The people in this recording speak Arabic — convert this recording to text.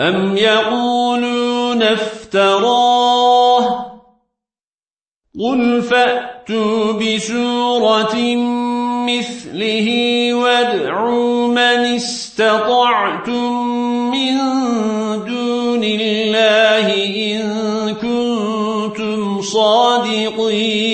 أم يقولون افتراه قل فأتوا بسورة مثله وادعوا من استطعتم من دون الله إن كنتم صادقين